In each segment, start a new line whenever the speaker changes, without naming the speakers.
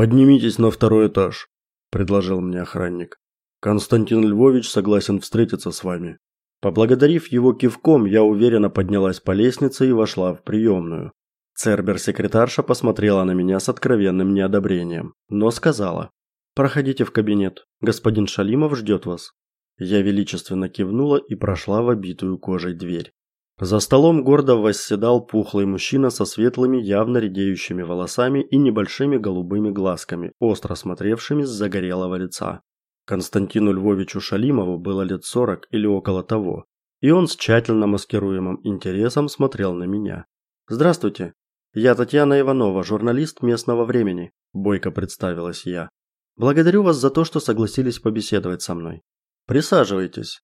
Поднимитесь на второй этаж, предложил мне охранник. Константин Львович согласен встретиться с вами. Поблагодарив его кивком, я уверенно поднялась по лестнице и вошла в приемную. Цербер-секретарша посмотрела на меня с откровенным неодобрением, но сказала: "Проходите в кабинет. Господин Шалимов ждет вас". Я величественно кивнула и прошла в обитую кожей дверь. За столом гордо восседал пухлый мужчина со светлыми, явно редеющими волосами и небольшими голубыми глазками, остро смотревшими с загорелого лица. Константину Львовичу Шалимову было лет сорок или около того, и он с тщательно маскируемым интересом смотрел на меня. Здравствуйте. Я Татьяна Иванова, журналист местного времени, бойко представилась я. Благодарю вас за то, что согласились побеседовать со мной. Присаживайтесь.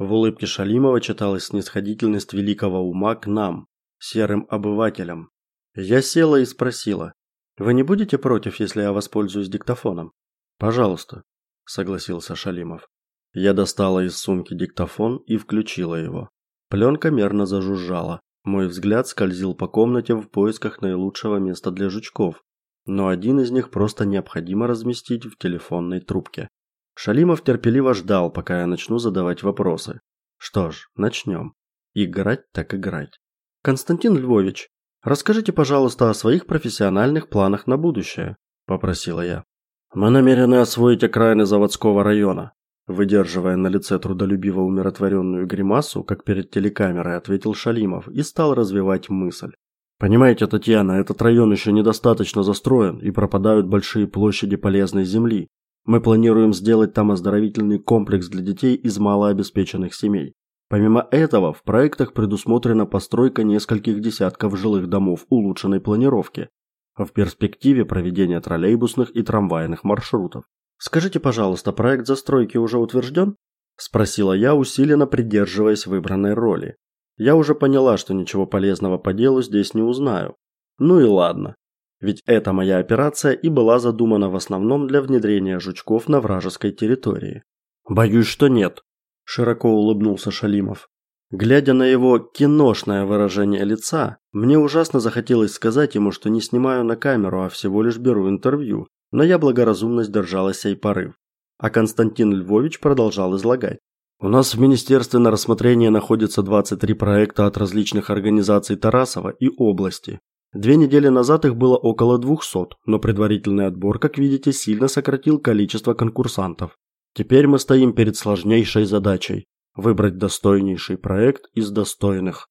В улыбке Шалимова читалась снисходительность великого ума к нам, серым обывателям. Я села и спросила: "Вы не будете против, если я воспользуюсь диктофоном?" "Пожалуйста", согласился Шалимов. Я достала из сумки диктофон и включила его. Пленка мерно зажужжала. Мой взгляд скользил по комнате в поисках наилучшего места для жучков, но один из них просто необходимо разместить в телефонной трубке. Шалимов терпеливо ждал, пока я начну задавать вопросы. Что ж, начнем. Играть так играть. Константин Львович, расскажите, пожалуйста, о своих профессиональных планах на будущее, попросила я. Мы намерены освоить окраины заводского района, выдерживая на лице трудолюбиво умиротворенную гримасу, как перед телекамерой, ответил Шалимов и стал развивать мысль. Понимаете, Татьяна, этот район еще недостаточно застроен и пропадают большие площади полезной земли. Мы планируем сделать там оздоровительный комплекс для детей из малообеспеченных семей. Помимо этого, в проектах предусмотрена постройка нескольких десятков жилых домов улучшенной планировки, в перспективе проведение троллейбусных и трамвайных маршрутов. Скажите, пожалуйста, проект застройки уже утвержден? спросила я, усиленно придерживаясь выбранной роли. Я уже поняла, что ничего полезного по делу здесь не узнаю. Ну и ладно. Ведь эта моя операция и была задумана в основном для внедрения жучков на вражеской территории. Боюсь, что нет, широко улыбнулся Шалимов. Глядя на его киношное выражение лица, мне ужасно захотелось сказать ему, что не снимаю на камеру, а всего лишь беру интервью, но я благоразумно сдержала сей порыв. А Константин Львович продолжал излагать. У нас в министерстве на рассмотрении находится 23 проекта от различных организаций Тарасова и области. Две недели назад их было около 200, но предварительный отбор, как видите, сильно сократил количество конкурсантов. Теперь мы стоим перед сложнейшей задачей выбрать достойнейший проект из достойных.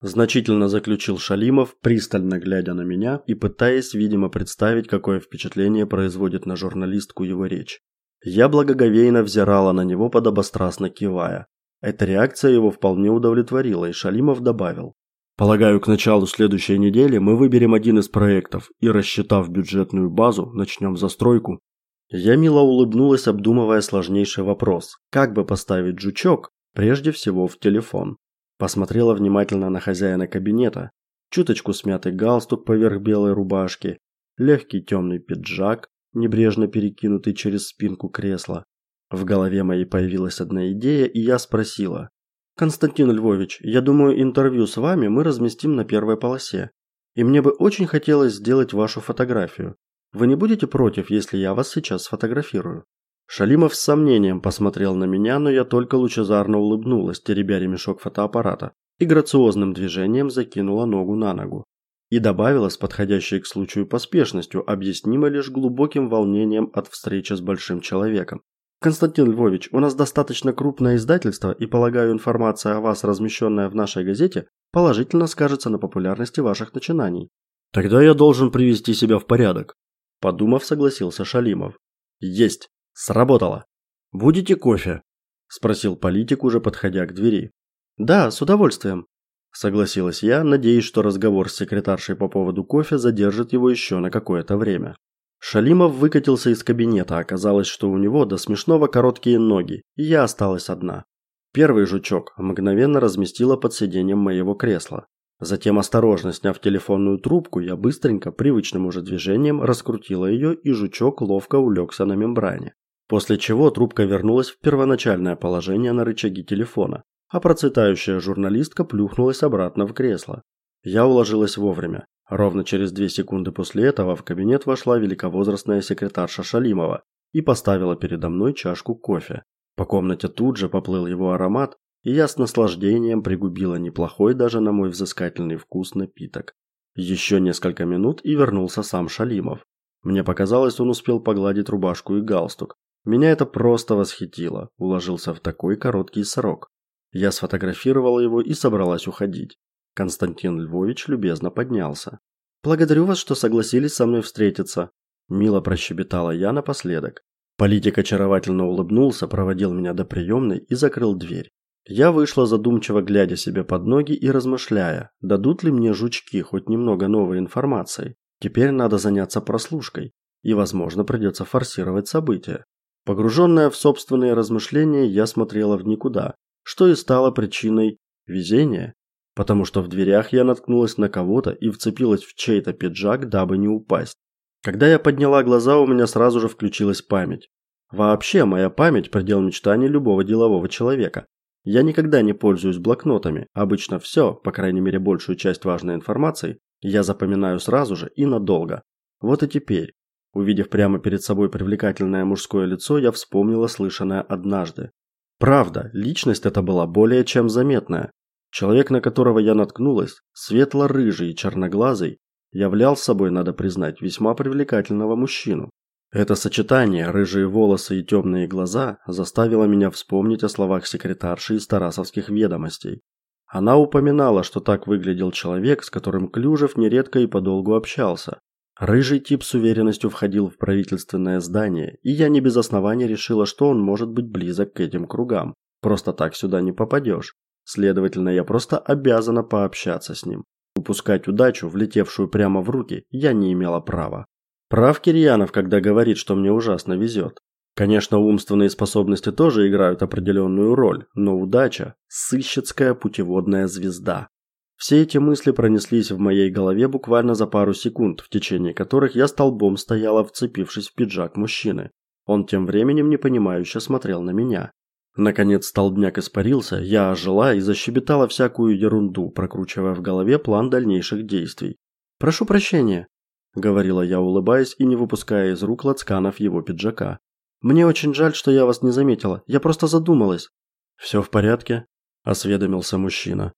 Значительно заключил Шалимов, пристально глядя на меня и пытаясь, видимо, представить, какое впечатление производит на журналистку его речь. Я благоговейно взирала на него, подобострастно кивая. Эта реакция его вполне удовлетворила, и Шалимов добавил: Полагаю, к началу следующей недели мы выберем один из проектов и, рассчитав бюджетную базу, начнем застройку. Я мило улыбнулась, обдумывая сложнейший вопрос: как бы поставить жучок прежде всего в телефон. Посмотрела внимательно на хозяина кабинета. Чуточку смятый галстук поверх белой рубашки, легкий темный пиджак, небрежно перекинутый через спинку кресла. В голове моей появилась одна идея, и я спросила: Константин Львович, я думаю, интервью с вами мы разместим на первой полосе. И мне бы очень хотелось сделать вашу фотографию. Вы не будете против, если я вас сейчас сфотографирую? Шалимов с сомнением посмотрел на меня, но я только лучезарно улыбнулась, теребя ремешок фотоаппарата, и грациозным движением закинула ногу на ногу. И добавила с подходящей к случаю поспешностью, объяснимой лишь глубоким волнением от встречи с большим человеком. Константин Львович, у нас достаточно крупное издательство, и, полагаю, информация о вас, размещенная в нашей газете, положительно скажется на популярности ваших начинаний. Тогда я должен привести себя в порядок, подумав, согласился Шалимов. Есть, сработало. Будете кофе? спросил политик, уже подходя к двери. Да, с удовольствием, согласилась я, надеясь, что разговор с секретаршей по поводу кофе задержит его еще на какое-то время. Шалимов выкатился из кабинета, оказалось, что у него до смешного короткие ноги, и я осталась одна. Первый жучок мгновенно разместила под сиденьем моего кресла. Затем осторожно сняв телефонную трубку, я быстренько, привычным уже движением раскрутила ее, и жучок ловко улегся на мембране. После чего трубка вернулась в первоначальное положение на рычаге телефона, а процветающая журналистка плюхнулась обратно в кресло. Я уложилась вовремя. Ровно через две секунды после этого в кабинет вошла великовозрастная секретарша Шалимова и поставила передо мной чашку кофе. По комнате тут же поплыл его аромат, и я с наслаждением пригубила неплохой даже на мой взыскательный вкус напиток. Еще несколько минут и вернулся сам Шалимов. Мне показалось, он успел погладить рубашку и галстук. Меня это просто восхитило. Уложился в такой короткий срок. Я сфотографировала его и собралась уходить. Константин Львович любезно поднялся. Благодарю вас, что согласились со мной встретиться, мило прощебетала я напоследок. Политик очаровательно улыбнулся, проводил меня до приемной и закрыл дверь. Я вышла задумчиво глядя себе под ноги и размышляя, дадут ли мне жучки хоть немного новой информации. Теперь надо заняться прослушкой, и, возможно, придется форсировать события. Погруженная в собственные размышления, я смотрела в никуда, что и стало причиной везения, потому что в дверях я наткнулась на кого-то и вцепилась в чей-то пиджак, дабы не упасть. Когда я подняла глаза, у меня сразу же включилась память. Вообще, моя память предел мечтаний любого делового человека. Я никогда не пользуюсь блокнотами. Обычно все, по крайней мере, большую часть важной информации, я запоминаю сразу же и надолго. Вот и теперь, увидев прямо перед собой привлекательное мужское лицо, я вспомнила слышанное однажды. Правда, личность эта была более чем заметная. Человек, на которого я наткнулась, светло-рыжий и черноглазый, являл собой, надо признать, весьма привлекательного мужчину. Это сочетание рыжие волосы и темные глаза заставило меня вспомнить о словах секретарши из Тарасовских ведомостей. Она упоминала, что так выглядел человек, с которым Клюжев нередко и подолгу общался. Рыжий тип с уверенностью входил в правительственное здание, и я не без основания решила, что он может быть близок к этим кругам. Просто так сюда не попадешь. Следовательно, я просто обязана пообщаться с ним. Упускать удачу, влетевшую прямо в руки, я не имела права. Прав Кирьянов, когда говорит, что мне ужасно везет. Конечно, умственные способности тоже играют определенную роль, но удача – сыщицкая путеводная звезда. Все эти мысли пронеслись в моей голове буквально за пару секунд, в течение которых я столбом стояла, вцепившись в пиджак мужчины. Он тем временем непонимающе смотрел на меня. Наконец столбняк испарился, я ожила и защебетала всякую ерунду, прокручивая в голове план дальнейших действий. «Прошу прощения», – говорила я, улыбаясь и не выпуская из рук лацканов его пиджака. «Мне очень жаль, что я вас не заметила. Я просто задумалась». «Все в порядке?» – осведомился мужчина.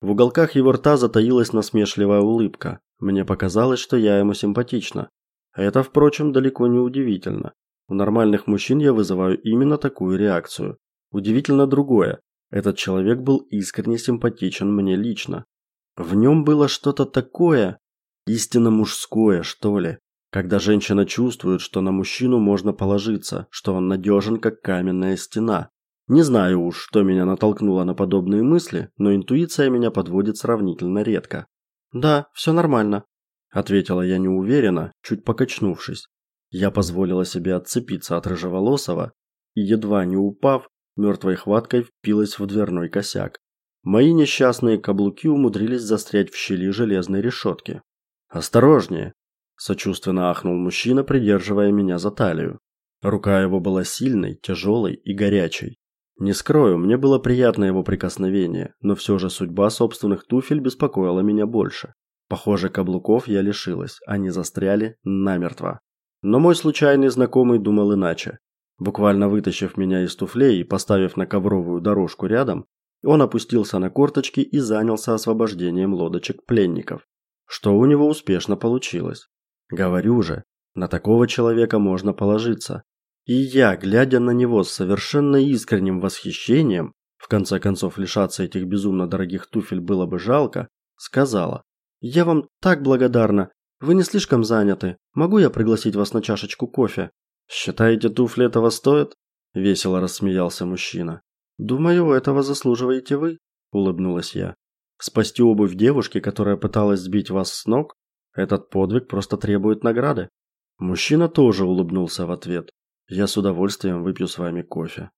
В уголках его рта затаилась насмешливая улыбка. Мне показалось, что я ему симпатична. Это, впрочем, далеко не удивительно. У нормальных мужчин я вызываю именно такую реакцию. Удивительно другое. Этот человек был искренне симпатичен мне лично. В нем было что-то такое, истинно мужское, что ли. Когда женщина чувствует, что на мужчину можно положиться, что он надежен, как каменная стена. Не знаю уж, что меня натолкнуло на подобные мысли, но интуиция меня подводит сравнительно редко. «Да, все нормально», – ответила я неуверенно, чуть покачнувшись. Я позволила себе отцепиться от рыжеволосого и, едва не упав, мертвой хваткой впилась в дверной косяк. Мои несчастные каблуки умудрились застрять в щели железной решетки. «Осторожнее!» – сочувственно ахнул мужчина, придерживая меня за талию. Рука его была сильной, тяжелой и горячей. Не скрою, мне было приятно его прикосновение, но все же судьба собственных туфель беспокоила меня больше. Похоже, каблуков я лишилась, они застряли намертво. Но мой случайный знакомый думал иначе. Буквально вытащив меня из туфлей и поставив на ковровую дорожку рядом, он опустился на корточки и занялся освобождением лодочек пленников. Что у него успешно получилось. Говорю же, на такого человека можно положиться. И я, глядя на него с совершенно искренним восхищением, в конце концов лишаться этих безумно дорогих туфель было бы жалко, сказала: "Я вам так благодарна. Вы не слишком заняты. Могу я пригласить вас на чашечку кофе?" «Считаете, туфли этого стоят?» – весело рассмеялся мужчина. «Думаю, этого заслуживаете вы», – улыбнулась я. «Спасти обувь девушки, которая пыталась сбить вас с ног? Этот подвиг просто требует награды». Мужчина тоже улыбнулся в ответ. «Я с удовольствием выпью с вами кофе».